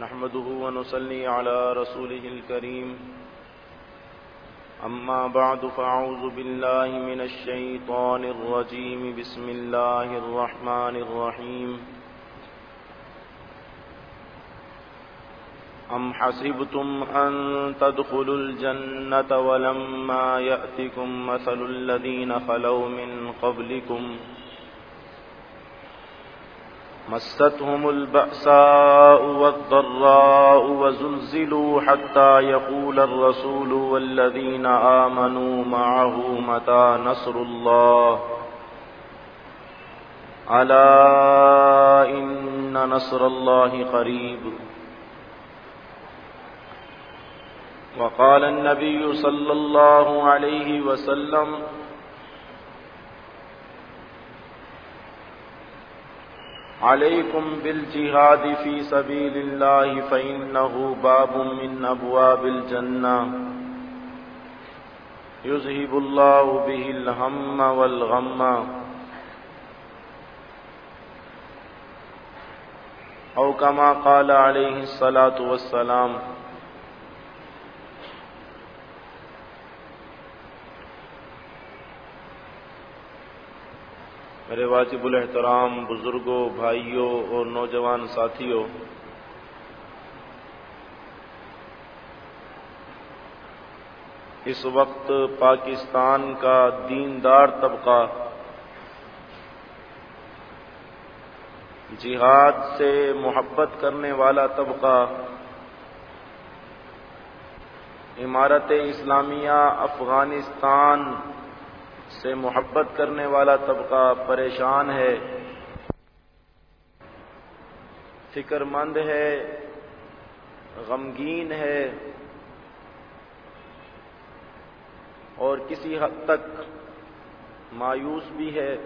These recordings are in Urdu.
نحمده ونصلي على رسوله الكريم. أما بعد فأعوذ بالله من الشيطان الرجيم. بسم الله الرحمن الرحيم. أم حسبتم أن تدخلوا الجنة ولما يأتكم مثل الذين خلوا من قبلكم؟ مستهم البأساء والضراء وزلزلوا حتى يقول الرسول والذين آمنوا معه متى نصر الله ألا إن نصر الله قريب وقال النبي صلى الله عليه وسلم عليكم بالجهاد في سبيل الله فإنه باب من أبواب الجنة يذهب الله به الهم والغم. أو كما قال عليه الصلاة والسلام میرے واجب الاحترام بزرگوں، بھائیوں اور نوجوان ساتھیوں، اس وقت پاکستان کا دیندار طبقہ جہاد سے محبت کرنے والا طبقہ عمارت اسلامیہ، افغانستان سے محبت کرنے والا طبقہ پریشان ہے۔ فکر مند ہے، غمگین ہے۔ اور کسی حد تک مایوس بھی ہے۔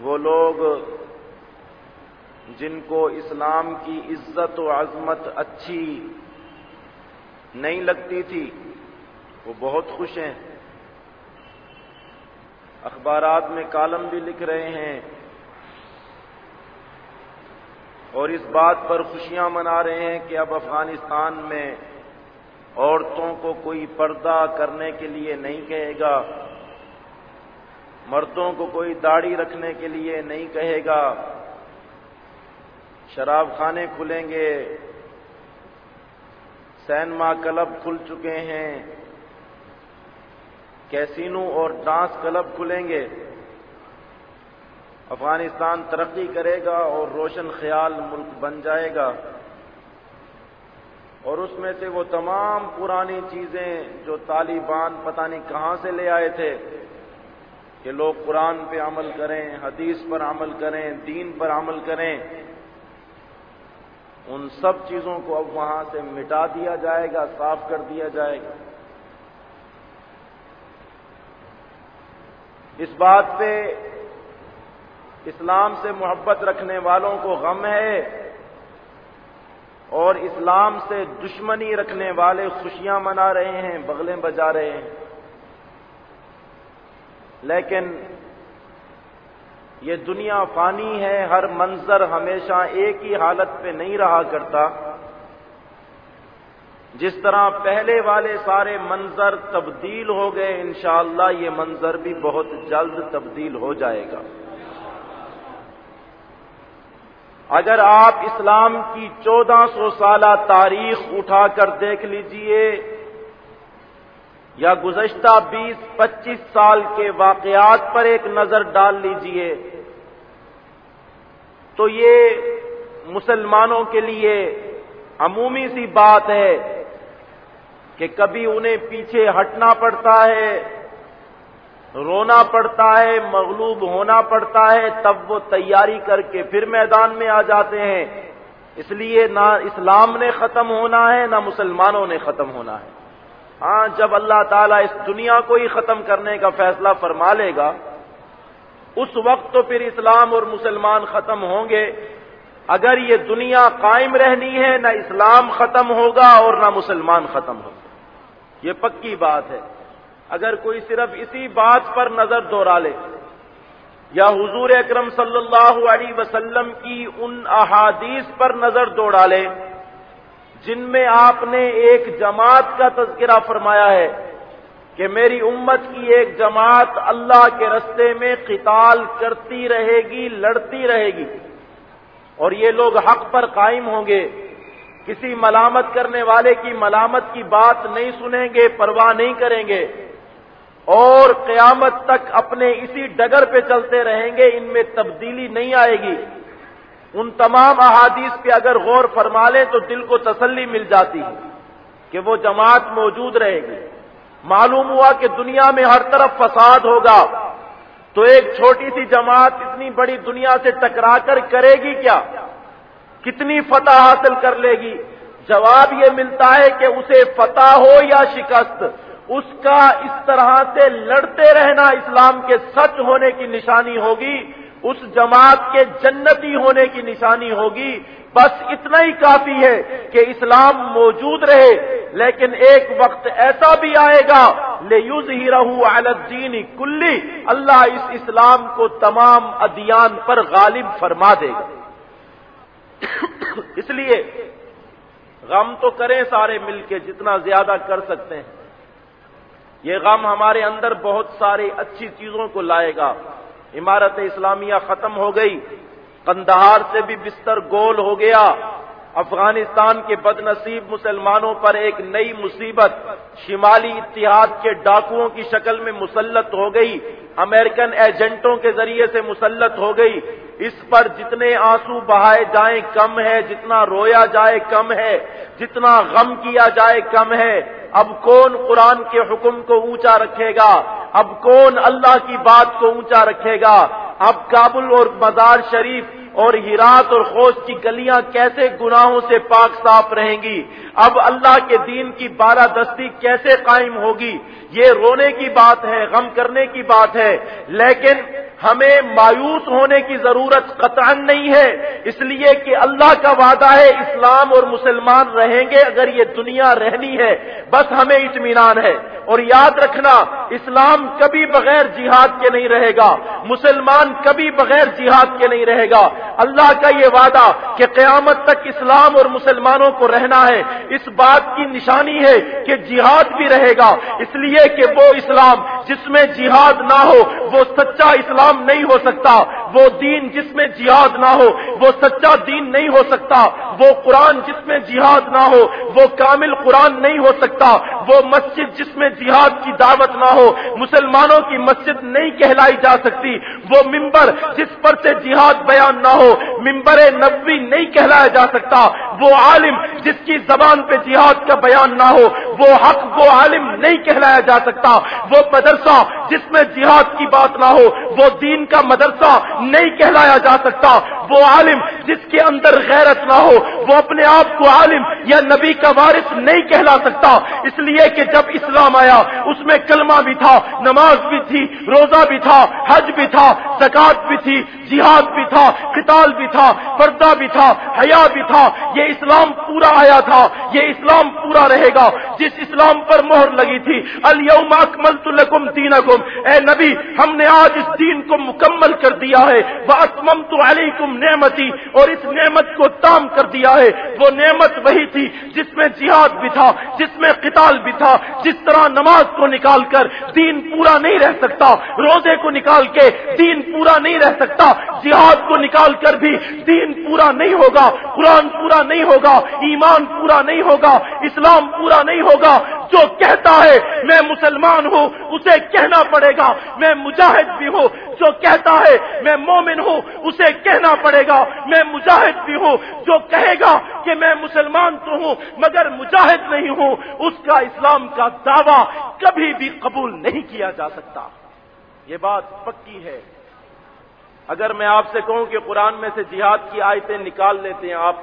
وہ لوگ جن کو اسلام کی عزت و عظمت اچھی نہیں لگتی تھی وہ بہت خوش ہیں۔ اخبارات میں کالم بھی لکھ رہے ہیں۔ اور اس بات پر خوشیاں منا رہے ہیں کہ اب افغانستان میں عورتوں کو کوئی پردہ کرنے کے لیے نہیں کہے گا۔ مردوں کو کوئی داڑھی رکھنے کے لیے نہیں کہے گا۔ شراب خانے کھلیں گے۔ سینما کلب کھل چکے ہیں۔ کیسینو اور ڈانس کلب کھلیں گے۔ افغانستان ترقی کرے گا اور روشن خیال ملک بن جائے گا۔ اور اس میں سے وہ تمام پرانی چیزیں جو طالبان پتہ نہیں کہاں سے لے آئے تھے، کہ لوگ قرآن پہ عمل کریں، حدیث پر عمل کریں، دین پر عمل کریں، ان سب چیزوں کو اب وہاں سے مٹا دیا جائے گا، صاف کر دیا جائے گا۔ اس بات پہ اسلام سے محبت رکھنے والوں کو غم ہے اور اسلام سے دشمنی رکھنے والے خوشیاں منا رہے ہیں، بغلیں بجا رہے ہیں۔ لیکن یہ دنیا فانی ہے، ہر منظر ہمیشہ ایک ہی حالت پہ نہیں رہا کرتا۔ جس طرح پہلے والے سارے منظر تبدیل ہو گئے، انشاءاللہ یہ منظر بھی بہت جلد تبدیل ہو جائے گا۔ اگر آپ اسلام کی چودہ سو سالہ تاریخ اٹھا کر دیکھ لیجیے، یا گزشتہ بیس پچیس سال کے واقعات پر ایک نظر ڈال لیجیے، تو یہ مسلمانوں کے لیے عمومی سی بات ہے کہ کبھی انہیں پیچھے ہٹنا پڑتا ہے، رونا پڑتا ہے، مغلوب ہونا پڑتا ہے، تب وہ تیاری کر کے پھر میدان میں آ جاتے ہیں۔ اس لیے نہ اسلام نے ختم ہونا ہے، نہ مسلمانوں نے ختم ہونا ہے۔ ہاں جب اللہ تعالیٰ اس دنیا کو ہی ختم کرنے کا فیصلہ فرما لے گا، اس وقت تو پھر اسلام اور مسلمان ختم ہوں گے۔ اگر یہ دنیا قائم رہنی ہے، نہ اسلام ختم ہوگا اور نہ مسلمان ختم ہوگا۔ یہ پکی بات ہے۔ اگر کوئی صرف اسی بات پر نظر دوہرا لے یا حضور اکرم صلی اللہ علیہ وسلم کی ان احادیث پر نظر دوڑا لیں جن میں آپ نے ایک جماعت کا تذکرہ فرمایا ہے کہ میری امت کی ایک جماعت اللہ کے رستے میں قتال کرتی رہے گی، لڑتی رہے گی اور یہ لوگ حق پر قائم ہوں گے۔ کسی ملامت کرنے والے کی ملامت کی بات نہیں سنیں گے، پرواہ نہیں کریں گے۔ اور قیامت تک اپنے اسی ڈگر پہ چلتے رہیں گے، ان میں تبدیلی نہیں آئے گی۔ ان تمام احادیث پہ اگر غور فرما لیں تو دل کو تسلی مل جاتی ہے کہ وہ جماعت موجود رہے گی۔ معلوم ہوا کہ دنیا میں ہر طرف فساد ہوگا۔ تو ایک چھوٹی سی جماعت اتنی بڑی دنیا سے ٹکرا کر کرے گی کیا؟ کتنی فتح حاصل کر لے گی؟ جواب یہ ملتا ہے کہ اسے فتح ہو یا شکست، اس کا اس طرح سے لڑتے رہنا اسلام کے سچ ہونے کی نشانی ہوگی، اس جماعت کے جنتی ہونے کی نشانی ہوگی۔ بس اتنا ہی کافی ہے کہ اسلام موجود رہے، لیکن ایک وقت ایسا بھی آئے گا لے یوز ہی رہو الدین کلی اللہ اس اسلام کو تمام ادیان پر غالب فرما دے گا۔ اس لیے غم تو کریں سارے مل کے جتنا زیادہ کر سکتے ہیں۔ یہ غم ہمارے اندر بہت ساری اچھی چیزوں کو لائے گا۔ عمارت اسلامیہ ختم ہو گئی۔ قندہار سے بھی بستر گول ہو گیا۔ افغانستان کے بد نصیب مسلمانوں پر ایک نئی مصیبت شمالی اتحاد کے ڈاکوؤں کی شکل میں مسلط ہو گئی۔ امریکن ایجنٹوں کے ذریعے سے مسلط ہو گئی۔ اس پر جتنے آنسو بہائے جائیں کم ہے، جتنا رویا جائے کم ہے، جتنا غم کیا جائے کم ہے۔ اب کون قرآن کے حکم کو اونچا رکھے گا؟ اب کون اللہ کی بات کو اونچا رکھے گا؟ اب کابل اور مزار شریف اور ہیرات اور خوش کی گلیاں کیسے گناہوں سے پاک صاف رہیں گی؟ اب اللہ کے دین کی بارہ دستی کیسے قائم ہوگی؟ یہ رونے کی بات ہے، غم کرنے کی بات ہے، لیکن ہمیں مایوس ہونے کی ضرورت قطع نہیں ہے۔ اس لیے کہ اللہ کا وعدہ ہے، اسلام اور مسلمان رہیں گے اگر یہ دنیا رہنی ہے۔ بس ہمیں اطمینان ہے۔ اور یاد رکھنا، اسلام کبھی بغیر جہاد کے نہیں رہے گا۔ مسلمان کبھی بغیر جہاد کے نہیں رہے گا۔ اللہ کا یہ وعدہ کہ قیامت تک اسلام اور مسلمانوں کو رہنا ہے۔ اس بات کی نشانی ہے کہ جہاد بھی رہے گا۔ اس لیے کہ وہ اسلام جس میں جہاد نہ ہو، وہ سچا اسلام نہیں ہو سکتا۔ وہ دین جس میں جہاد نہ ہو، وہ سچا دین نہیں ہو سکتا۔ وہ قرآن جس میں جہاد نہ ہو، وہ کامل قرآن نہیں ہو سکتا۔ وہ مسجد جس میں جہاد کی دعوت نہ ہو، مسلمانوں کی مسجد نہیں کہلائی جا سکتی۔ وہ ممبر جس پر سے جہاد بیان نہ ہو، ممبر نبوی نہیں کہلایا جا سکتا۔ وہ عالم جس کی زبان پہ جہاد کا بیان نہ ہو، وہ حق، وہ عالم نہیں کہلایا جا سکتا۔ وہ مدرسہ جس میں جہاد کی بات نہ ہو، وہ دین کا مدرسہ نہیں کہلایا جا سکتا۔ وہ عالم، جس کے اندر غیرت نہ ہو، وہ اپنے آپ کو عالم یا نبی کا وارث نہیں کہلا سکتا۔ اس لیے کہ جب اسلام آیا، اس میں کلمہ بھی تھا، نماز بھی تھی، روزہ بھی تھا، حج بھی تھا زکات بھی تھی، جہاد بھی تھا، قتال بھی تھا، پردہ بھی تھا، حیا بھی تھا۔ یہ اسلام پورا آیا تھا، یہ اسلام پورا رہے گا۔ جس اسلام پر مہر لگی تھی الم اکمل لکم دینکم اے نبی، ہم نے آج اس دین کو مکمل کر دیا ہے۔ وہ اسمم نعمتی اور اس نعمت کو تام کر دیا ہے۔ وہ نعمت وہی تھی جس میں جہاد بھی تھا، جس میں قتال بھی تھا، جس طرح نماز کو نکال کر دین پورا نہیں رہ سکتا، روزے کو نکال کے دین پورا نہیں رہ سکتا، جہاد کو نکال کر بھی دین پورا نہیں ہوگا، قرآن پورا نہیں ہوگا، ایمان پورا نہیں ہوگا، اسلام پورا نہیں ہوگا۔ جو کہتا ہے، میں مسلمان ہوں، اسے کہنا پڑے گا، میں مجاہد بھی ہوں جو کہتا ہے میں مومن ہوں، اسے کہنا پڑے گا۔ میں مجاہد بھی ہوں، جو کہے گا کہ میں مسلمان تو ہوں، مگر مجاہد نہیں ہوں، اس کا اسلام کا دعویٰ کبھی بھی قبول نہیں کیا جا سکتا۔ یہ بات پکی ہے۔ اگر میں آپ سے کہوں کہ قرآن میں سے جہاد کی آیتیں نکال لیتے ہیں، آپ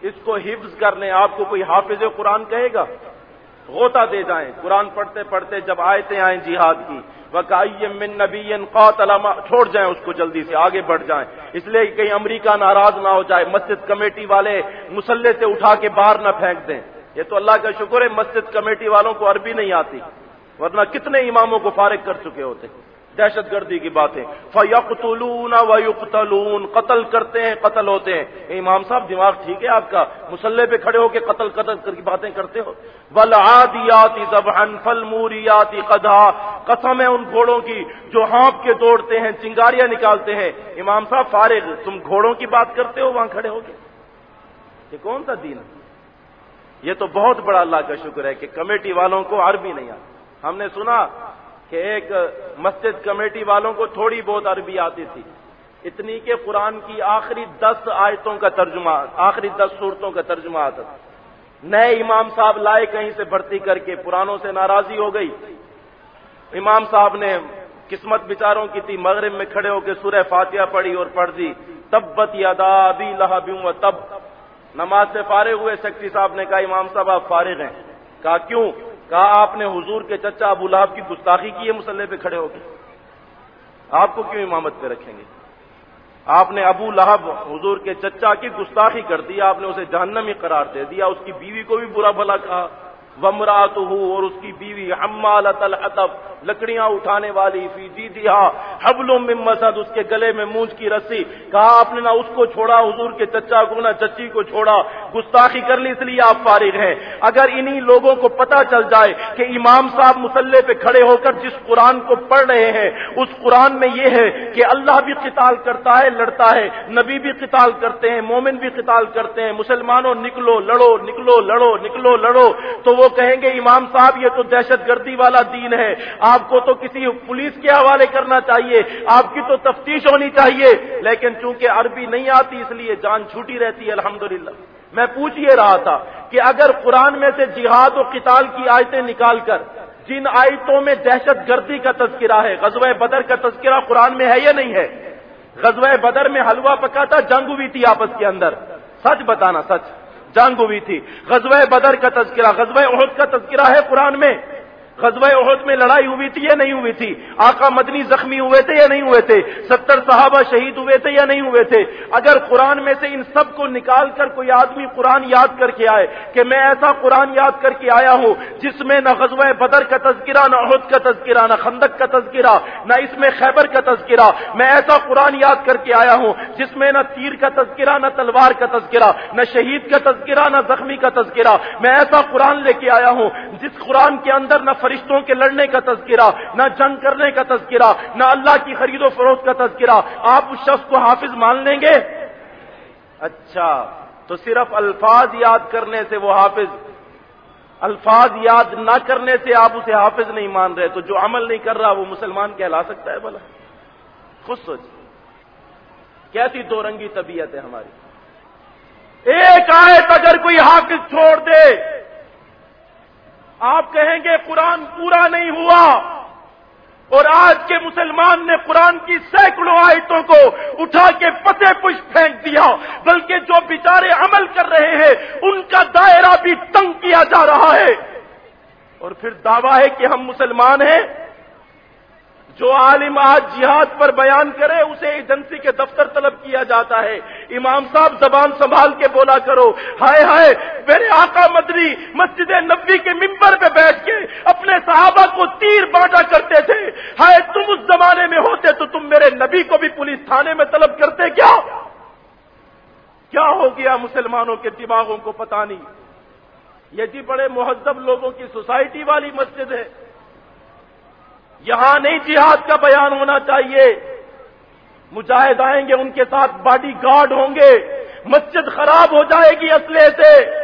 اس کو حفظ کر لیں، آپ کو کوئی حافظ قرآن کہے گا؟ غوطہ دے جائیں۔ قرآن پڑھتے پڑھتے جب آیتیں آئیں جہاد کی من نبی چھوڑ جائیں اس کو جلدی سے، آگے بڑھ جائیں۔ اس لیے کہیں امریکہ ناراض نہ ہو جائے، مسجد کمیٹی والے مسلح سے اٹھا کے باہر نہ پھینک دیں۔ یہ تو اللہ کا شکر ہے، مسجد کمیٹی والوں کو عربی نہیں آتی، ورنہ کتنے اماموں کو فارغ کر چکے ہوتے۔ دہشت گردی کی باتیں۔ فیقتلون ویقتلون قتل کرتے ہیں، قتل ہوتے ہیں۔ امام صاحب، دماغ ٹھیک ہے آپ کا؟ مسلح پہ کھڑے ہو کے قتل قتل کی باتیں کرتے ہو؟ ولادیاتی زبان فل موریاتی قدا قسم ہے ان گھوڑوں کی جو ہانپ کے دوڑتے ہیں، چنگاریاں نکالتے ہیں۔ امام صاحب، فارغ، تم گھوڑوں کی بات کرتے ہو وہاں کھڑے ہو کے؟ یہ کون سا دین ہے؟ یہ تو بہت بڑا اللہ کا شکر ہے کہ کمیٹی والوں کو عربی نہیں آتی ہم نے سنا کہ ایک مسجد کمیٹی والوں کو تھوڑی بہت عربی آتی تھی۔ اتنی کہ قرآن کی آخری دس آیتوں کا ترجمہ، آخری دس صورتوں کا ترجمہ آتا تھا۔ نئے امام صاحب لائے کہیں سے بھرتی کر کے پرانوں سے ناراضی ہو گئی۔ امام صاحب نے قسمت بچاروں کی تھی، مغرب میں کھڑے ہو کے سورہ فاتحہ پڑھی اور پڑھ دی۔ تبت یادا ابھی لہا تب۔ نماز سے فارغ ہوئے سیکٹری صاحب نے کہا، امام صاحب آپ فارغ ہیں۔ کہا، کیوں؟ کہا آپ نے حضور کے چچا ابو لہب کی گستاخی کی ہے، مسلح پہ کھڑے ہو کے۔ آپ کو کیوں امامت پہ رکھیں گے؟ آپ نے ابو لہب، حضور کے چچا کی گستاخی کر دی، آپ نے اسے جہنمی قرار دے دیا، اس کی بیوی کو بھی برا بھلا کہا۔ ومرات ہو اور اس کی بیوی الحطب لکڑیاں اٹھانے والی فی جی دیا حبل مسد، اس کے گلے میں مونج کی رسی۔ کہا، آپ نے نہ اس کو چھوڑا، حضور کے چچا کو، نہ چچی کو چھوڑا۔ گستاخی کر لی، اس لیے آپ فارغ ہیں۔ اگر انہی لوگوں کو پتا چل جائے کہ امام صاحب مسلح پہ کھڑے ہو کر جس قرآن کو پڑھ رہے ہیں، اس قرآن میں یہ ہے کہ اللہ بھی قتال کرتا ہے، لڑتا ہے۔ نبی بھی قتال کرتے ہیں، مومن بھی قتال کرتے ہیں۔ مسلمانوں، نکلو، لڑو نکلو لڑو نکلو، لڑو۔ تو وہ کہیں گے، امام صاحب، یہ تو دہشت گردی والا دین ہے، آپ کو تو کسی پولیس کے حوالے کرنا چاہیے، آپ کی تو تفتیش ہونی چاہیے۔ لیکن چونکہ عربی نہیں آتی، اس لیے جان چھوٹی رہتی ہے، الحمدللہ۔ میں پوچھ یہ رہا تھا کہ اگر قرآن میں سے جہاد و قتال کی آیتیں نکال کر جن آیتوں میں دہشت گردی کا تذکرہ ہے، غزوہ بدر کا تذکرہ قرآن میں ہے یا نہیں ہے؟ غزوہ بدر میں حلوہ پکا تھا جنگ ہوئی تھی آپس کے اندر۔ سچ بتانا، سچ۔ جنگ ہوئی تھی۔ غزوہ بدر کا تذکرہ غزوہ احد کا تذکرہ ہے قرآن میں۔ غزوہ عہد میں لڑائی ہوئی تھی یا نہیں ہوئی تھی؟ آقا مدنی زخمی ہوئے تھے یا نہیں ہوئے تھے؟ ستر صحابہ شہید ہوئے تھے یا نہیں ہوئے تھے؟ اگر قرآن میں سے ان سب کو نکال کر کوئی آدمی قرآن یاد کر کے آئے کہ میں ایسا قرآن یاد کر کے آیا ہوں جس میں نہ غزوہ بدر کا تذکرہ، نہ عہد کا تذکرہ، نہ خندق کا تذکرہ، نہ اس میں خیبر کا تذکرہ، میں ایسا قرآن یاد کر کے آیا ہوں جس میں نہ تیر کا تذکرہ، نہ تلوار کا تذکرہ، نہ شہید کا تذکرہ، نہ زخمی کا تذکرہ، میں ایسا قرآن لے کے آیا ہوں جس قرآن کے اندر نہ فرشتوں کے لڑنے کا تذکرہ، نہ جنگ کرنے کا تذکرہ، نہ اللہ کی خرید و فروخت کا تذکرہ۔ آپ اس شخص کو حافظ مان لیں گے؟ اچھا تو صرف الفاظ یاد کرنے سے وہ حافظ۔ الفاظ یاد نہ کرنے سے آپ اسے حافظ نہیں مان رہے، تو جو عمل نہیں کر رہا وہ مسلمان کہلا سکتا ہے بلا خود سوچ جی۔ کیسی دو رنگی طبیعت ہے ہماری۔ ایک آیت اگر کوئی حافظ چھوڑ دے آپ کہیں گے قرآن پورا نہیں ہوا اور آج کے مسلمان نے قرآن کی سینکڑوں آیتوں کو اٹھا کے پتے پش پھینک دیا، بلکہ جو بیچارے عمل کر رہے ہیں، ان کا دائرہ بھی تنگ کیا جا رہا ہے۔ اور پھر دعویٰ ہے کہ ہم مسلمان ہیں۔ جو عالم آج جہاد پر بیان کرے، اسے ایجنسی کے دفتر طلب کیا جاتا ہے۔ امام صاحب زبان سنبھال کے بولا کرو، ہائے ہائے، میرے آقا مدنی مسجد نبی کے ممبر پہ بیٹھ کے اپنے صحابہ کو تیر بانٹا کرتے تھے۔ ہائے، تم اس زمانے میں ہوتے تو تم میرے نبی کو بھی پولیس تھانے میں طلب کرتے، کیا؟ کیا ہو گیا مسلمانوں کے دماغوں کو پتا نہیں۔ یہ جی بڑے مہذب لوگوں کی سوسائٹی والی مسجد ہے۔ یہاں نہیں جہاد کا بیان ہونا چاہیے۔ مجاہد آئیں گے، ان کے ساتھ باڈی گارڈ ہوں گے۔ مسجد خراب ہو جائے گی اسلحے سے۔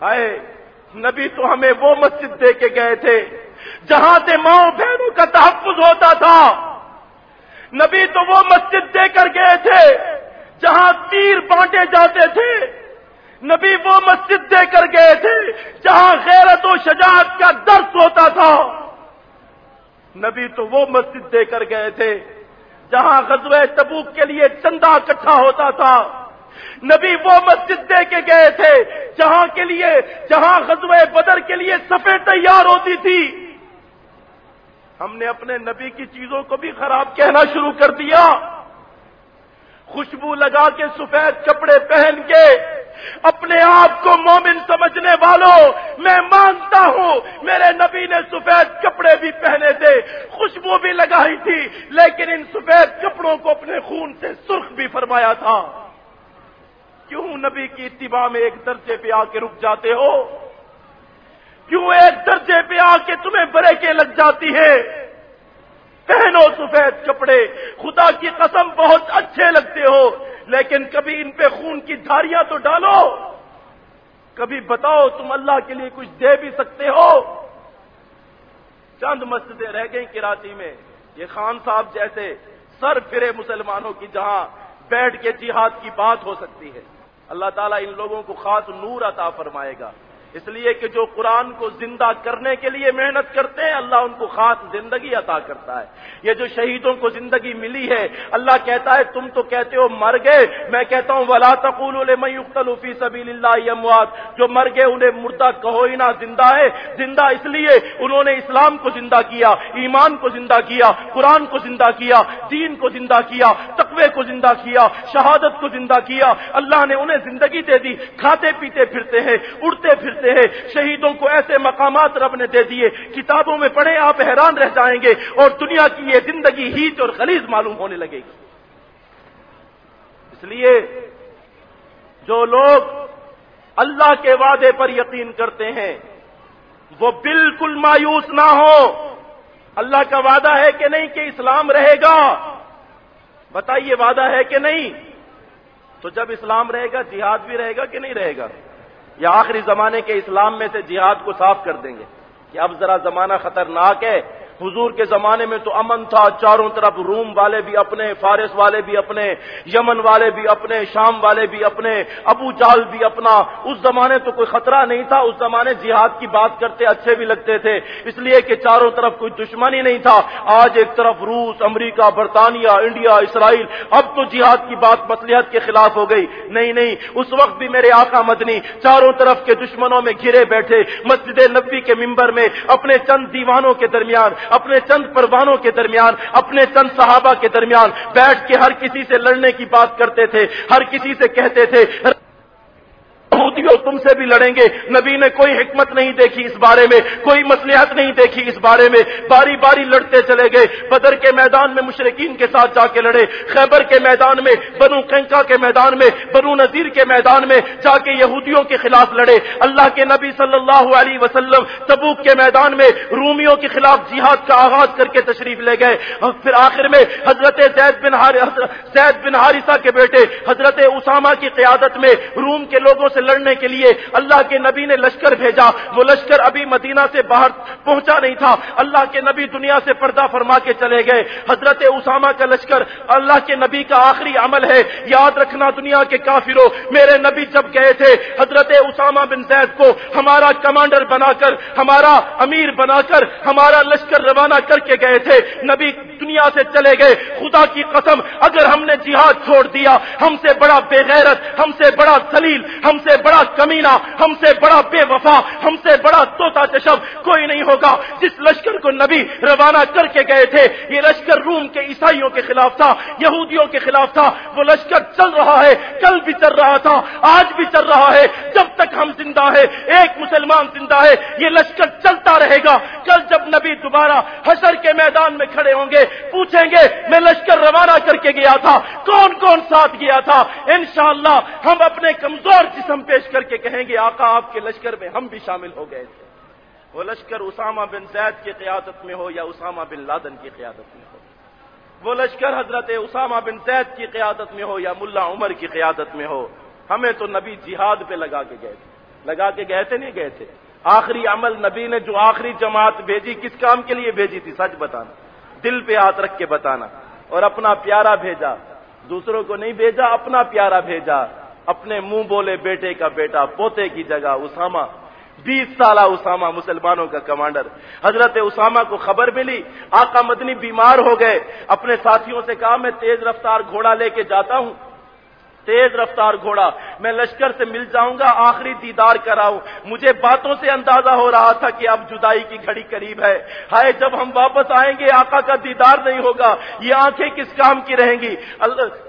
آئے نبی تو ہمیں وہ مسجد دے کے گئے تھے جہاں سے ماؤں بہنوں کا تحفظ ہوتا تھا۔ نبی تو وہ مسجد دے کر گئے تھے جہاں تیر بانٹے جاتے تھے۔ نبی وہ مسجد دے کر گئے تھے جہاں غیرت و شجاعت کا درس ہوتا تھا۔ نبی تو وہ مسجد دے کر گئے تھے جہاں غزوہ تبوک کے لیے چندہ اکٹھا ہوتا تھا۔ نبی وہ مسجد دے کے گئے تھے جہاں کے لیے، جہاں غزوہ بدر کے لیے سفید تیار ہوتی تھی۔ ہم نے اپنے نبی کی چیزوں کو بھی خراب کہنا شروع کر دیا۔ خوشبو لگا کے سفید کپڑے پہن کے اپنے آپ کو مومن سمجھنے والوں، میں مانتا ہوں، میرے نبی نے سفید کپڑے بھی پہنے تھے، خوشبو بھی لگائی تھی، لیکن ان سفید کپڑوں کو اپنے خون سے سرخ بھی فرمایا تھا۔ کیوں نبی کی اتباع میں ایک درجے پہ آ کے رک جاتے ہو؟ کیوں ایک درجے پہ آ کے تمہیں بریکیں لگ جاتی ہے پہنو سفید کپڑے، خدا کی قسم بہت اچھے لگتے ہو۔ لیکن کبھی ان پہ خون کی دھاریاں تو ڈالو۔ کبھی بتاؤ تم اللہ کے لیے کچھ دے بھی سکتے ہو۔ چند مسجدیں رہ گئیں کراچی میں۔ یہ خان صاحب جیسے سر پھرے مسلمانوں کی جہاں بیٹھ کے جہاد کی بات ہو سکتی ہے۔ اللہ تعالیٰ ان لوگوں کو خاص نور عطا فرمائے گا۔ اس لیے کہ جو قرآن کو زندہ کرنے کے لیے محنت کرتے ہیں، اللہ ان کو خاص زندگی عطا کرتا ہے۔ یہ جو شہیدوں کو زندگی ملی ہے، اللہ کہتا ہے، تم تو کہتے ہو مر گئے۔ میں کہتا ہوں، ولا تقول فی سبیل اللہ اموات جو مر گئے، انہیں مردہ کہو ہی نہ، زندہ ہے۔ زندہ اس لیے انہوں نے اسلام کو زندہ کیا، ایمان کو زندہ کیا، قرآن کو زندہ کیا، دین کو زندہ کیا، تقوی کو زندہ کیا، شہادت کو زندہ کیا۔ اللہ نے انہیں زندگی دے دی، کھاتے پیتے پھرتے ہیں، اڑتے پھرتے ہیں، شہیدوں کو ایسے مقامات رب نے دے دیے، کتابوں میں پڑھے آپ حیران رہ جائیں گے اور دنیا کی یہ زندگی ہیچ اور خلیز معلوم ہونے لگے گی۔ اس لیے جو لوگ اللہ کے وعدے پر یقین کرتے ہیں، وہ بالکل مایوس نہ ہو۔ اللہ کا وعدہ ہے کہ نہیں کہ اسلام رہے گا۔ بتائیے وعدہ ہے کہ نہیں؟ تو جب اسلام رہے گا، جہاد بھی رہے گا کہ نہیں رہے گا؟ یا آخری زمانے کے اسلام میں سے جہاد کو صاف کر دیں گے کہ اب ذرا زمانہ خطرناک ہے حضور کے زمانے میں تو امن تھا، چاروں طرف روم والے بھی اپنے، فارس والے بھی اپنے، یمن والے بھی اپنے، شام والے بھی اپنے، ابو جال بھی اپنا۔ اس زمانے تو کوئی خطرہ نہیں تھا، اس زمانے جہاد کی بات کرتے اچھے بھی لگتے تھے، اس لیے کہ چاروں طرف کوئی دشمنی نہیں تھا۔ آج ایک طرف روس، امریکہ، برطانیہ، انڈیا، اسرائیل، اب تو جہاد کی بات مسلحت کے خلاف ہو گئی۔ نہیں نہیں، اس وقت بھی میرے آقا مدنی چاروں طرف کے دشمنوں میں گھرے بیٹھے، مسجد نبی کے ممبر میں، اپنے چند دیوانوں کے درمیان اپنے چند پروانوں کے درمیان، اپنے چند صحابہ کے درمیان بیٹھ کے ہر کسی سے لڑنے کی بات کرتے تھے، ہر کسی سے کہتے تھے۔ یہودیوں تم سے بھی لڑیں گے۔ نبی نے کوئی حکمت نہیں دیکھی اس بارے میں، کوئی مسلحت نہیں دیکھی اس بارے میں۔ باری باری لڑتے چلے گئے۔ بدر کے میدان میں مشرقین کے ساتھ جا کے لڑے۔ خیبر کے میدان میں، بنو کنکا کے میدان میں، بنو نذیر کے میدان میں جا کے یہودیوں کے خلاف لڑے۔ اللہ کے نبی صلی اللہ علیہ وسلم تبوک کے میدان میں رومیوں کے خلاف جہاد کا آغاز کر کے تشریف لے گئے۔ اور پھر آخر میں حضرت زید بن زید بن حارثہ کے بیٹے حضرت اسامہ کی قیادت میں روم کے لوگوں سے لڑنے کے لیے اللہ کے نبی نے لشکر بھیجا۔ وہ لشکر ابھی مدینہ سے باہر پہنچا نہیں تھا۔ اللہ کے نبی دنیا سے پردہ فرما کے چلے گئے۔ حضرت اسامہ کا لشکر اللہ کے نبی کا آخری عمل ہے۔ یاد رکھنا دنیا کے کافروں، میرے نبی جب گئے تھے، حضرت اسامہ بن زید کو ہمارا کمانڈر بنا کر ہمارا امیر بنا کر ہمارا لشکر روانہ کر کے گئے تھے۔ نبی دنیا سے چلے گئے۔ خدا کی قسم، اگر ہم نے جہاد چھوڑ دیا، ہم سے بڑا بے غیرت، ہم سے بڑا سلیل ہم سے بڑا کمینا ہم سے بڑا بے وفا، ہم سے بڑا توتا چشم، کوئی نہیں ہوگا۔ جس لشکر کو نبی روانہ کر کے گئے تھے، یہ لشکر روم کے عیسائیوں کے خلاف تھا، یہودیوں کے خلاف تھا۔ وہ لشکر چل رہا ہے، کل بھی چل رہا تھا، آج بھی چل رہا ہے۔ جب تک ہم زندہ ہے ایک مسلمان زندہ ہے، یہ لشکر چلتا رہے گا۔ کل جب نبی دوبارہ حشر کے میدان میں کھڑے ہوں گے، پوچھیں گے، میں لشکر روانہ کر کے گیا تھا، کون کون ساتھ گیا تھا؟ انشاءاللہ ہم اپنے کمزور جسم پیش کر کے کہیں گے، آقا آپ کے لشکر میں ہم بھی شامل ہو گئے تھے۔ وہ لشکر اسامہ بن زید کی قیادت میں ہو یا اسامہ بن لادن کی قیادت میں ہو۔ وہ لشکر حضرت اسامہ بن زید کی قیادت میں ہو یا ملا عمر کی قیادت میں ہو۔ ہمیں تو نبی جہاد پہ لگا کے گئے تھے۔ لگا کے گئے تھے نہیں گئے تھے۔ آخری عمل نبی نے جو آخری جماعت بھیجی، کس کام کے لیے بھیجی تھی؟ سچ بتانا۔ دل پہ ہاتھ رکھ کے بتانا۔ اور اپنا پیارا بھیجا۔ دوسروں کو نہیں بھیجا، اپنا پیارا بھیجا۔ اپنے منہ بولے بیٹے کا بیٹا، پوتے کی جگہ اسامہ، بیس سالہ اسامہ مسلمانوں کا کمانڈر۔ حضرت اسامہ کو خبر ملی، آقا مدنی بیمار ہو گئے۔ اپنے ساتھیوں سے کہا، میں تیز رفتار گھوڑا لے کے جاتا ہوں۔ تیز رفتار گھوڑا، میں لشکر سے مل جاؤں گا، آخری دیدار کراؤں۔ مجھے باتوں سے اندازہ ہو رہا تھا کہ اب جدائی کی گھڑی قریب ہے۔ ہائے، جب ہم واپس آئیں گے، آقا کا دیدار نہیں ہوگا۔ یہ آنکھیں کس کام کی رہیں گی؟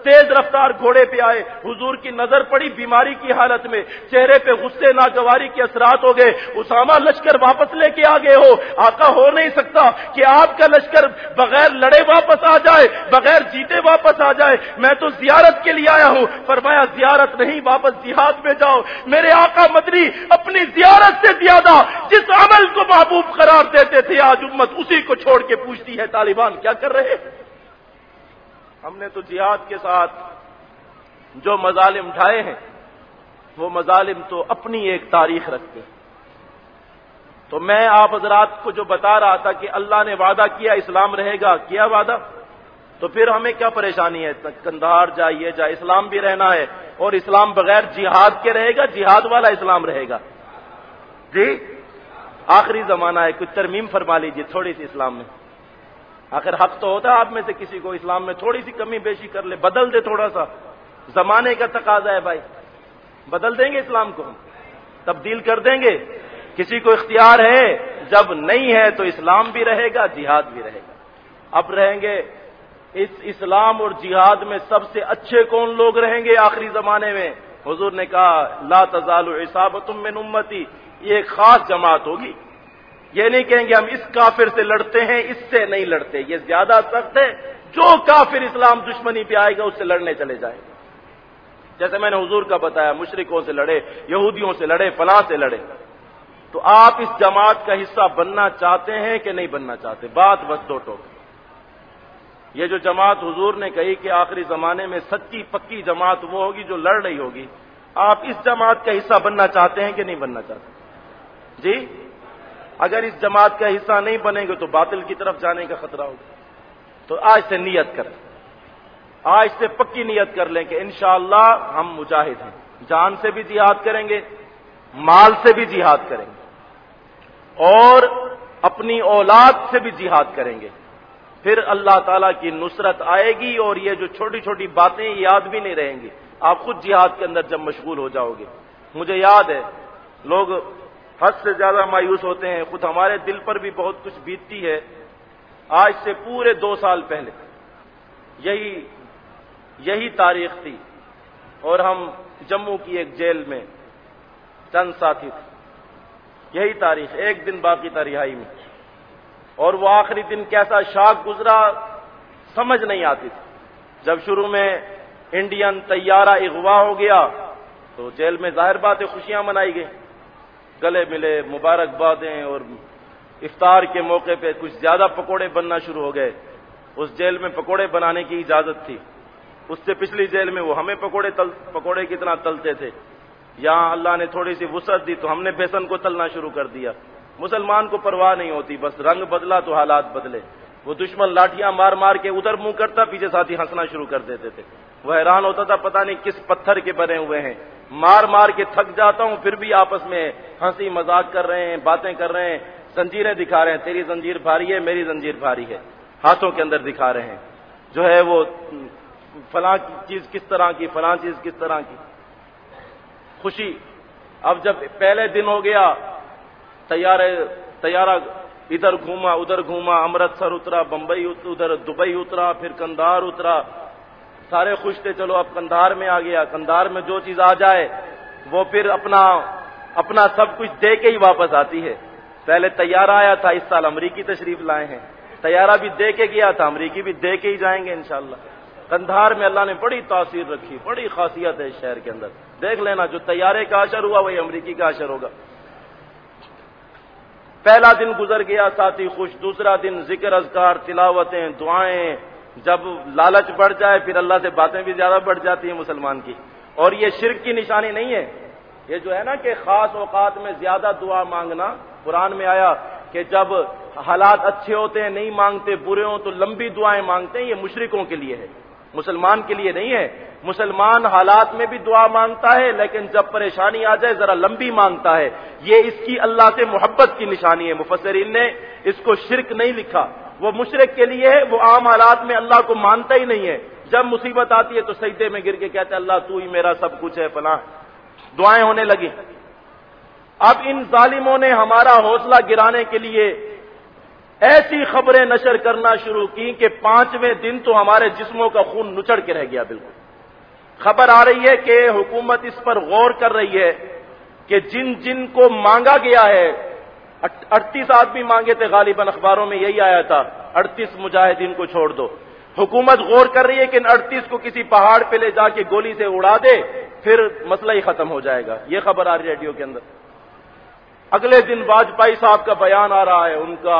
تیز رفتار گھوڑے پہ آئے۔ حضور کی نظر پڑی بیماری کی حالت میں۔ چہرے پہ غصے، ناگواری کے اثرات ہو گئے۔ اسامہ لشکر واپس لے کے آگے ہو۔ آقا ہو نہیں سکتا کہ آپ کا لشکر بغیر لڑے واپس آ جائے، بغیر جیتے واپس آ جائے۔ میں تو زیارت کے لیے آیا ہوں۔ فرمایا، زیارت نہیں، واپس جہاد میں جاؤ. میرے آقا مدنی اپنی زیارت سے زیادہ جس عمل کو محبوب قرار دیتے تھے آج امت اسی کو چھوڑ کے پوچھتی ہے، طالبان کیا کر رہے ہم نے تو جہاد کے ساتھ جو مظالم اٹھائے ہیں، وہ مظالم تو اپنی ایک تاریخ رکھتے ہیں. تو میں آپ حضرات کو جو بتا رہا تھا کہ اللہ نے وعدہ کیا، اسلام رہے گا، کیا وعدہ؟ تو پھر ہمیں کیا پریشانی ہے؟ کندھار جائیے جائے اسلام بھی رہنا ہے اور اسلام بغیر جہاد کے رہے گا، جہاد والا اسلام رہے گا۔ جی؟ آخری زمانہ ہے، کچھ ترمیم فرما لیجیے تھوڑی سی اسلام میں۔ آخر حق تو ہوتا ہے آپ میں سے کسی کو اسلام میں تھوڑی سی کمی بیشی کر لے، بدل دے تھوڑا سا۔ زمانے کا تقاضا ہے بھائی۔ بدل دیں گے اسلام کو ہم؟ تبدیل کر دیں گے۔ کسی کو اختیار ہے، جب نہیں ہے تو اسلام بھی رہے گا، جہاد بھی رہے گا۔ اب رہیں گے اس اسلام اور جہاد میں سب سے اچھے کون لوگ رہیں گے آخری زمانے میں؟ حضور نے کہا، لا تزال تم میں نمتی یہ ایک خاص جماعت ہوگی۔ یہ نہیں کہیں گے ہم اس کافر سے لڑتے ہیں، اس سے نہیں لڑتے۔ یہ زیادہ سخت ہے، جو کافر اسلام دشمنی پہ آئے گا، اس سے لڑنے چلے جائیں۔ گے جیسے میں نے حضور کا بتایا مشرقوں سے لڑے، یہودیوں سے لڑے، فلاں سے لڑے۔ تو آپ اس جماعت کا حصہ بننا چاہتے ہیں کہ نہیں بننا چاہتے؟ بات بس دو ٹوک۔ یہ جو جماعت حضور نے کہی کہ آخری زمانے میں سچی پکی جماعت وہ ہوگی جو لڑ رہی ہوگی، آپ اس جماعت کا حصہ بننا چاہتے ہیں کہ نہیں بننا چاہتے جی؟ اگر اس جماعت کا حصہ نہیں بنے گے تو باطل کی طرف جانے کا خطرہ ہوگا۔ تو آج سے نیت کریں۔ آج سے پکی نیت کر لیں کہ انشاءاللہ ہم مجاہد ہیں۔ جان سے بھی جہاد کریں گے، مال سے بھی جہاد کریں گے۔ اور اپنی اولاد سے بھی جہاد کریں گے۔ پھر اللہ تعالیٰ کی نصرت آئے گی اور یہ جو چھوٹی چھوٹی باتیں یاد بھی نہیں رہیں گی۔ آپ خود جہاد کے اندر جب مشغول ہو جاؤ گے۔ مجھے یاد ہے، لوگ حد سے زیادہ مایوس ہوتے ہیں۔ خود ہمارے دل پر بھی بہت کچھ بیتتی ہے۔ آج سے پورے دو سال پہلے۔ یہی یہی تاریخ تھی۔ اور ہم جموں کی ایک جیل میں چند ساتھی تھے۔ یہی تاریخ، ایک دن باقی تھا رہائی میں۔ اور وہ آخری دن کیسا شاک گزرا سمجھ نہیں آتی تھی۔ جب شروع میں انڈین طیارہ اغوا ہو گیا تو جیل میں ظاہر بات خوشیاں منائی گئی گلے ملے، مبارکبادیں اور افطار کے موقع پہ کچھ زیادہ پکوڑے بننا شروع ہو گئے۔ اس جیل میں پکوڑے بنانے کی اجازت تھی۔ اس سے پچھلی جیل میں وہ ہمیں پکوڑے تل، پکوڑے کتنا تلتے تھے۔ یہاں اللہ نے تھوڑی سی وسعت دی تو ہم نے بیسن کو تلنا شروع کر دیا۔ مسلمان کو پرواہ نہیں ہوتی، بس رنگ بدلا تو حالات بدلے۔ وہ دشمن لاٹیاں مار مار کے ادھر منہ کرتا، پیچھے ساتھی ہنسنا شروع کر دیتے تھے۔ وہ حیران ہوتا تھا، پتہ نہیں کس پتھر کے بنے ہوئے ہیں۔ مار مار کے تھک جاتا ہوں، پھر بھی آپس میں ہنسی مذاق کر رہے ہیں، باتیں کر رہے ہیں۔ زنجیریں دکھا رہے ہیں، تیری زنجیر بھاری ہے، میری زنجیر بھاری ہے۔ ہاتھوں کے اندر دکھا رہے ہیں۔ جو ہے وہ، فلاں چیز کس طرح کی، فلاں چیز کس طرح کی۔ خوشی۔ اب جب پہلے دن ہو گیا تیارے تیارہ ادھر گھوما ادھر گھوما، امرتسر اترا، بمبئی ادھر دبئی اترا، پھر کندھار اترا۔ سارے خوش تھے، چلو اب کندھار میں آ گیا۔ کندھار میں جو چیز آ جائے، وہ پھر اپنا اپنا سب کچھ دے کے ہی واپس آتی ہے۔ پہلے تیارہ آیا تھا، اس سال امریکی تشریف لائے ہیں۔ تیارہ بھی دے کے گیا تھا، امریکی بھی دے کے ہی جائیں گے انشاءاللہ۔ کندھار میں اللہ نے بڑی تاثیر رکھی، بڑی خاصیت ہے اس شہر کے اندر۔ دیکھ لینا، جو تیارے کا اشر ہوا، وہی امریکی کا اشر ہوگا۔ پہلا دن گزر گیا ساتھی خوش، دوسرا دن ذکر، اذکار، تلاوتیں، دعائیں۔ جب لالچ بڑھ جائے، پھر اللہ سے باتیں بھی زیادہ بڑھ جاتی ہیں مسلمان کی۔ اور یہ شرک کی نشانی نہیں ہے۔ یہ جو ہے نا کہ خاص اوقات میں زیادہ دعا مانگنا، قرآن میں آیا کہ جب حالات اچھے ہوتے ہیں، نہیں مانگتے، برے ہوں، تو لمبی دعائیں مانگتے ہیں، یہ مشرقوں کے لیے ہے۔ مسلمان کے لیے نہیں ہے۔ مسلمان حالات میں بھی دعا مانگتا ہے، لیکن جب پریشانی آ جائے، ذرا لمبی مانگتا ہے۔ یہ اس کی اللہ سے محبت کی نشانی ہے۔ مفسرین نے اس کو شرک نہیں لکھا۔ وہ مشرق کے لیے ہے، وہ عام حالات میں اللہ کو مانتا ہی نہیں ہے۔ جب مصیبت آتی ہے تو سجدے میں گر کے کہتے اللہ تو ہی میرا سب کچھ ہے، فلاں۔ دعائیں ہونے لگی اب ان ظالموں نے ہمارا حوصلہ گرانے کے لیے ایسی خبریں نشر کرنا شروع کی کہ پانچویں دن تو ہمارے جسموں کا خون نچڑ کے رہ گیا بالکل۔ خبر آ رہی ہے کہ حکومت اس پر غور کر رہی ہے کہ جن جن کو مانگا گیا ہے اڑتیس آدمی مانگے تھے غالباً اخباروں میں یہی آیا تھا، اڑتیس مجاہدین کو چھوڑ دو۔ حکومت غور کر رہی ہے کہ ان اڑتیس کو کسی پہاڑ پہ لے جا کے گولی سے اڑا دے، پھر مسئلہ ہی ختم ہو جائے گا۔ یہ خبر آ رہی ریڈیو کے اندر۔ اگلے دن واجپئی صاحب کا بیان آ رہا ہے، ان کا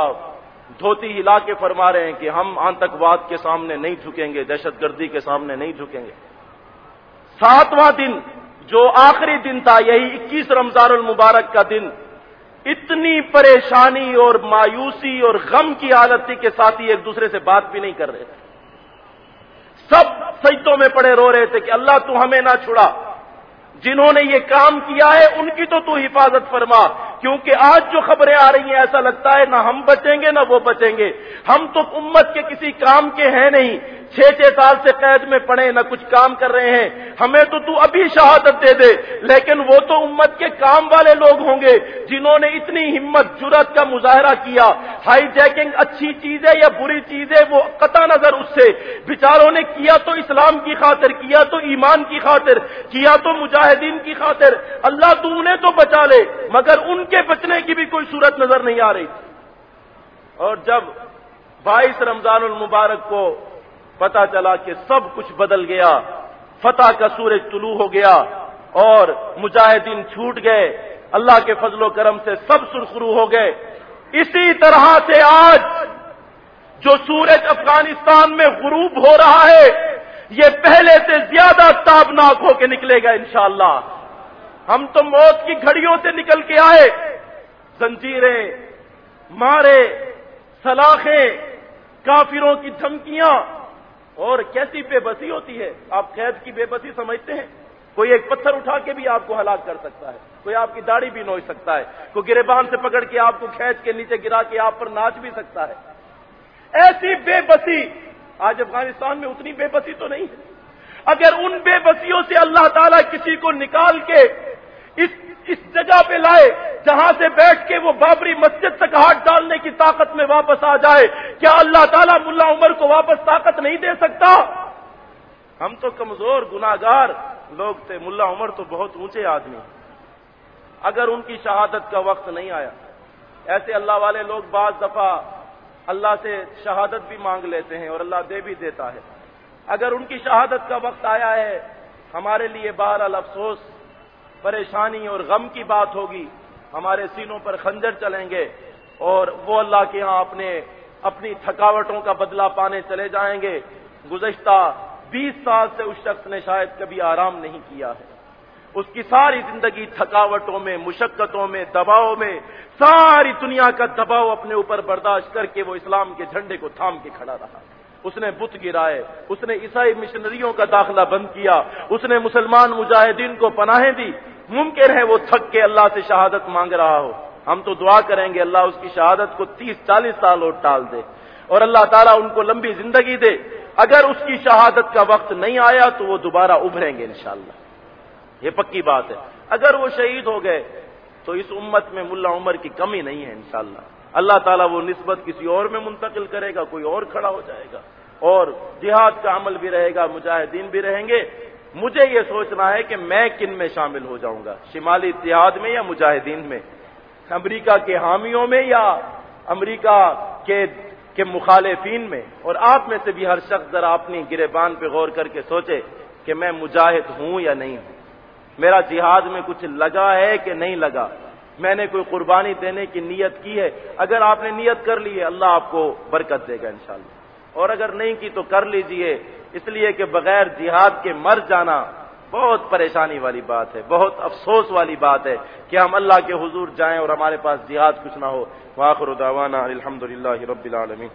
دھوتی ہلا کے فرما رہے ہیں کہ ہم آتنکواد کے سامنے نہیں جھکیں گے، دہشت گردی کے سامنے نہیں جھکیں گے۔ ساتواں دن، جو آخری دن تھا، یہی اکیس رمضان المبارک کا دن۔ اتنی پریشانی اور مایوسی اور غم کی حالت تھی کہ ساتھی ایک دوسرے سے بات بھی نہیں کر رہے تھے۔ سب سجدوں میں پڑے رو رہے تھے کہ اللہ تو ہمیں نہ چھڑا جنہوں نے یہ کام کیا ہے، ان کی تو تو حفاظت فرما۔ کیونکہ آج جو خبریں آ رہی ہیں، ایسا لگتا ہے نہ ہم بچیں گے، نہ وہ بچیں گے۔ ہم تو امت کے کسی کام کے ہیں نہیں۔ چھ چھ سال سے قید میں پڑے، نہ کچھ کام کر رہے ہیں۔ ہمیں تو تو ابھی شہادت دے دے، لیکن وہ تو امت کے کام والے لوگ ہوں گے جنہوں نے اتنی ہمت جرت کا مظاہرہ کیا۔ ہائی جیکنگ اچھی چیز ہے یا بری چیز ہے وہ قطع نظر اس سے۔ بچاروں نے کیا تو اسلام کی خاطر، کیا تو ایمان کی خاطر، کیا تو مجاہدین کی خاطر۔ اللہ تو انہیں تو بچا لے، مگر ان کے بچنے کی بھی کوئی صورت نظر نہیں آ رہی۔ اور جب بائیس رمضان المبارک کو پتا چلا کہ سب کچھ بدل گیا۔ فتح کا سورج طلوع ہو گیا اور مجاہدین چھوٹ گئے۔ اللہ کے فضل و کرم سے سب سرخرو ہو گئے۔ اسی طرح سے آج جو سورج افغانستان میں غروب ہو رہا ہے، یہ پہلے سے زیادہ تابناک ہو کے نکلے گا انشاءاللہ۔ ہم تو موت کی گھڑیوں سے نکل کے آئے۔ زنجیریں، مارے، سلاخیں، کافروں کی دھمکیاں اور کیسی بے بسی ہوتی ہے؟ آپ قید کی بے بسی سمجھتے ہیں؟ کوئی ایک پتھر اٹھا کے بھی آپ کو ہلاک کر سکتا ہے۔ کوئی آپ کی داڑھی بھی نوچ سکتا ہے۔ کوئی گربان سے پکڑ کے آپ کو کھینچ کے نیچے گرا کے آپ پر ناچ بھی سکتا ہے۔ ایسی بے بسی، آج افغانستان میں اتنی بے بسی تو نہیں ہے۔ اگر ان بے بسیوں سے اللہ تعالیٰ کسی کو نکال کے اس اس جگہ پہ لائے جہاں سے بیٹھ کے وہ بابری مسجد تک ہاتھ ڈالنے کی طاقت میں واپس آ جائے۔ کیا اللہ تعالیٰ ملا عمر کو واپس طاقت نہیں دے سکتا؟ ہم تو کمزور گناگار لوگ تھے، ملا عمر تو بہت اونچے آدمی۔ اگر ان کی شہادت کا وقت نہیں آیا، ایسے اللہ والے لوگ بعض دفعہ اللہ سے شہادت بھی مانگ لیتے ہیں اور اللہ دے بھی دیتا ہے۔ اگر ان کی شہادت کا وقت آیا ہے، ہمارے لیے بہرحال افسوس پریشانی اور غم کی بات ہوگی۔ ہمارے سینوں پر خنجر چلیں گے اور وہ اللہ کے ہاں اپنے اپنی تھکاوٹوں کا بدلہ پانے چلے جائیں گے۔ گزشتہ بیس سال سے اس شخص نے شاید کبھی آرام نہیں کیا ہے۔ اس کی ساری زندگی تھکاوٹوں میں، مشقتوں میں، دباؤ میں، ساری دنیا کا دباؤ اپنے اوپر برداشت کر کے وہ اسلام کے جھنڈے کو تھام کے کھڑا رہا۔ اس نے بت گرائے، اس نے عیسائی مشنریوں کا داخلہ بند کیا، اس نے مسلمان مجاہدین کو پناہیں دی۔ ممکن ہے وہ تھک کے اللہ سے شہادت مانگ رہا ہو۔ ہم تو دعا کریں گے، اللہ اس کی شہادت کو تیس، چالیس سال اور ٹال دے۔ اور اللہ تعالیٰ ان کو لمبی زندگی دے۔ اگر اس کی شہادت کا وقت نہیں آیا تو وہ دوبارہ ابھریں گے انشاءاللہ۔ یہ پکی بات ہے۔ اگر وہ شہید ہو گئے تو اس امت میں ملا عمر کی کمی نہیں ہے انشاءاللہ۔ اللہ تعالیٰ وہ نسبت کسی اور میں منتقل کرے گا، کوئی اور کھڑا ہو جائے گا۔ اور جہاد کا عمل بھی رہے گا، مجاہدین بھی رہیں گے۔ مجھے یہ سوچنا ہے کہ میں کن میں شامل ہو جاؤں گا؟ شمالی اتحاد میں یا مجاہدین میں؟ امریکہ کے حامیوں میں یا امریکہ کے کے مخالفین میں؟ اور آپ میں سے بھی ہر شخص ذرا اپنی گربان پہ غور کر کے سوچے کہ میں مجاہد ہوں یا نہیں ہوں۔ میرا جہاد میں کچھ لگا ہے کہ نہیں لگا؟ میں نے کوئی قربانی دینے کی نیت کی ہے؟ اگر آپ نے نیت کر لی ہے، اللہ آپ کو برکت دے گا انشاءاللہ۔ اور اگر نہیں کی تو کر لیجیے۔ اس لیے کہ بغیر جہاد کے مر جانا بہت پریشانی والی بات ہے، بہت افسوس والی بات ہے کہ ہم اللہ کے حضور جائیں اور ہمارے پاس جہاد کچھ نہ ہو۔ واخر دعوانا الحمد للہ رب العالمین۔